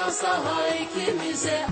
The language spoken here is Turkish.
şansa haykimize